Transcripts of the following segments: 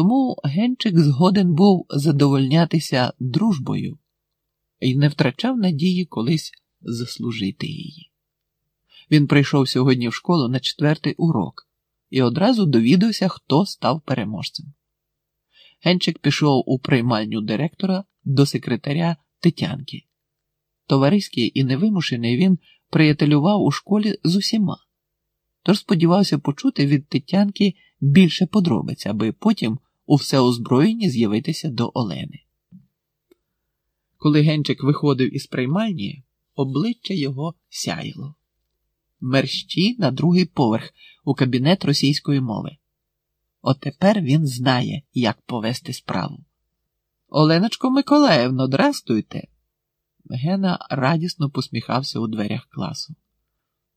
Тому Генчик згоден був задовольнятися дружбою і не втрачав надії колись заслужити її. Він прийшов сьогодні в школу на четвертий урок і одразу довідався, хто став переможцем. Генчик пішов у приймальню директора до секретаря Тетянки. Товариський і невимушений він приятелював у школі з усіма, тож сподівався почути від Тетянки більше подробиць, аби потім у всеозброєнні з'явитися до Олени. Коли Генчик виходив із приймальні, обличчя його сяїло. Мерщі на другий поверх у кабінет російської мови. От тепер він знає, як повести справу. Оленочко Миколаївно, здрастуйте. Гена радісно посміхався у дверях класу.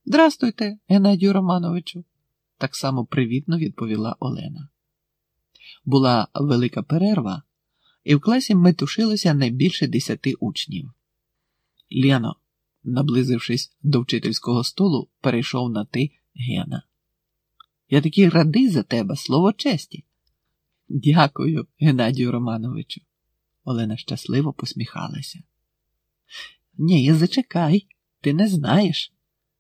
Здрастуйте, Геннадію Романовичу, так само привітно відповіла Олена. Була велика перерва, і в класі метушилося не більше десяти учнів. Лєно, наблизившись до вчительського столу, перейшов на ти Гена. Я такий радий за тебе, слово честі. Дякую, Геннадію Романовичу. Олена щасливо посміхалася. Ні, зачекай, ти не знаєш.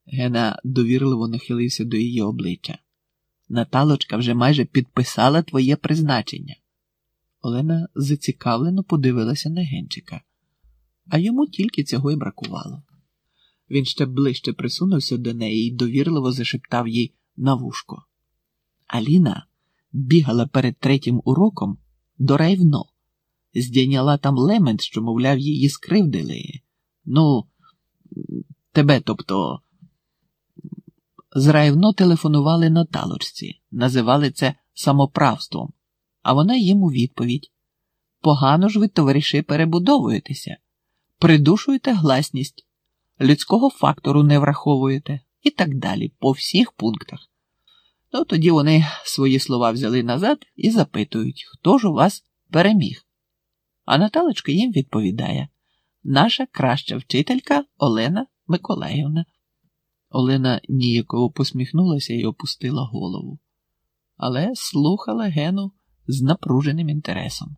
Гена довірливо нахилився до її обличчя. Наталочка вже майже підписала твоє призначення. Олена зацікавлено подивилася на Генчика, а йому тільки цього й бракувало. Він ще ближче присунувся до неї і довірливо зашептав їй на вушко. Аліна бігала перед третім уроком до райвно, здійняла там лемент, що, мовляв, її скривдили. Ну, тебе, тобто, з райвно телефонували Наталочці, називали це самоправством, а вона їм у відповідь. Погано ж ви, товариші, перебудовуєтеся, придушуєте гласність, людського фактору не враховуєте і так далі по всіх пунктах. Ну, тоді вони свої слова взяли назад і запитують, хто ж у вас переміг. А Наталочка їм відповідає наша краща вчителька Олена Миколаївна. Олена ніяково посміхнулася і опустила голову, але слухала Гену з напруженим інтересом.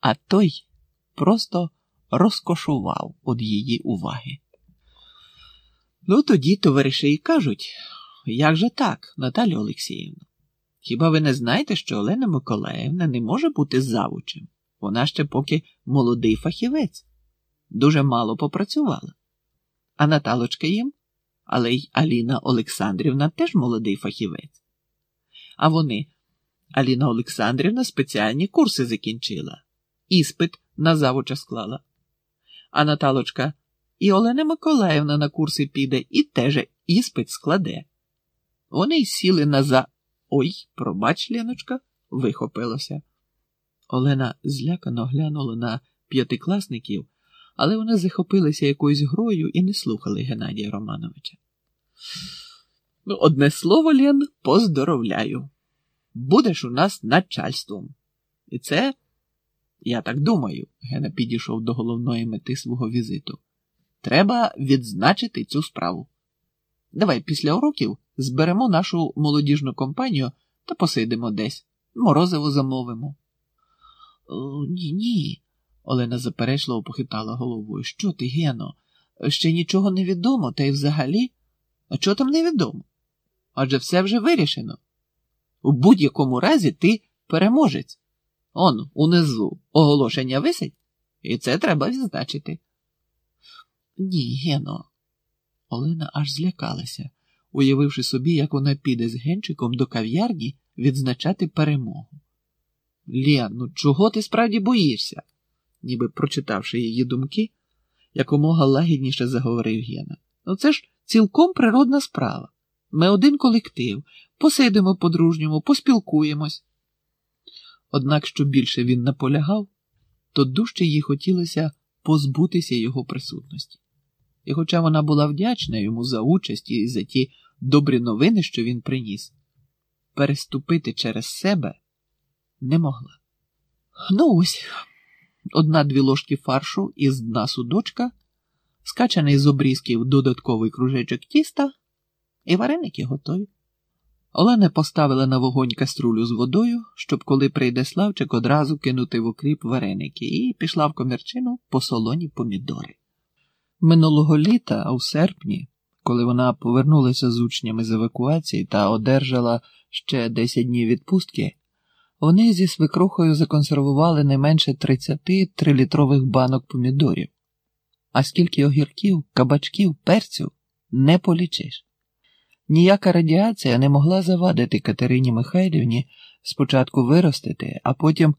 А той просто розкошував від її уваги. Ну, тоді товариші й кажуть. Як же так, Наталю Олексіївна? Хіба ви не знаєте, що Олена Миколаївна не може бути завучем? Вона ще поки молодий фахівець, дуже мало попрацювала. А Наталочка їм, але й Аліна Олександрівна теж молодий фахівець. А вони, Аліна Олександрівна, спеціальні курси закінчила, іспит на завуча склала. А Наталочка і Олена Миколаївна на курси піде і теж іспит складе. Вони й сіли на за. Ой, пробач, Леночка, вихопилося. Олена злякано глянула на п'ятикласників, але вони захопилися якоюсь грою і не слухали Геннадія Романовича. Ну, одне слово, Лен, поздоровляю. Будеш у нас начальством. І це, я так думаю, Гена підійшов до головної мети свого візиту. Треба відзначити цю справу. Давай після уроків зберемо нашу молодіжну компанію та посидимо десь, морозиво замовимо. Ні, ні. Олена заперечливо похитала головою. Що ти, Гено? Ще нічого не відомо, та й взагалі? А чого там невідомо? Адже все вже вирішено. У будь-якому разі ти переможець. Он унизу оголошення висить, і це треба відзначити. Ні, Гено. Олена аж злякалася уявивши собі, як вона піде з генчиком до кав'ярні відзначати перемогу. Лєн, ну чого ти справді боїшся? Ніби прочитавши її думки, якомога лагідніше заговорив Гена. Ну це ж цілком природна справа. Ми один колектив, посидимо по-дружньому, поспілкуємось. Однак, що більше він наполягав, то дужче їй хотілося позбутися його присутності. І, хоча вона була вдячна йому за участь і за ті добрі новини, що він приніс, переступити через себе не могла. Ну ось одна-дві ложки фаршу із дна судочка, скачаний з обрізків додатковий кружечок тіста, і вареники готові. Олена поставила на вогонь каструлю з водою, щоб коли прийде Славчик, одразу кинути в окріп вареники, і пішла в комірчину по солоні помідори. Минулого літа, а у серпні, коли вона повернулася з учнями з евакуації та одержала ще 10 днів відпустки, вони зі свекрухою законсервували не менше 30 трилітрових банок помідорів. А скільки огірків, кабачків, перців не полічиш. Ніяка радіація не могла завадити Катерині Михайлівні спочатку виростити, а потім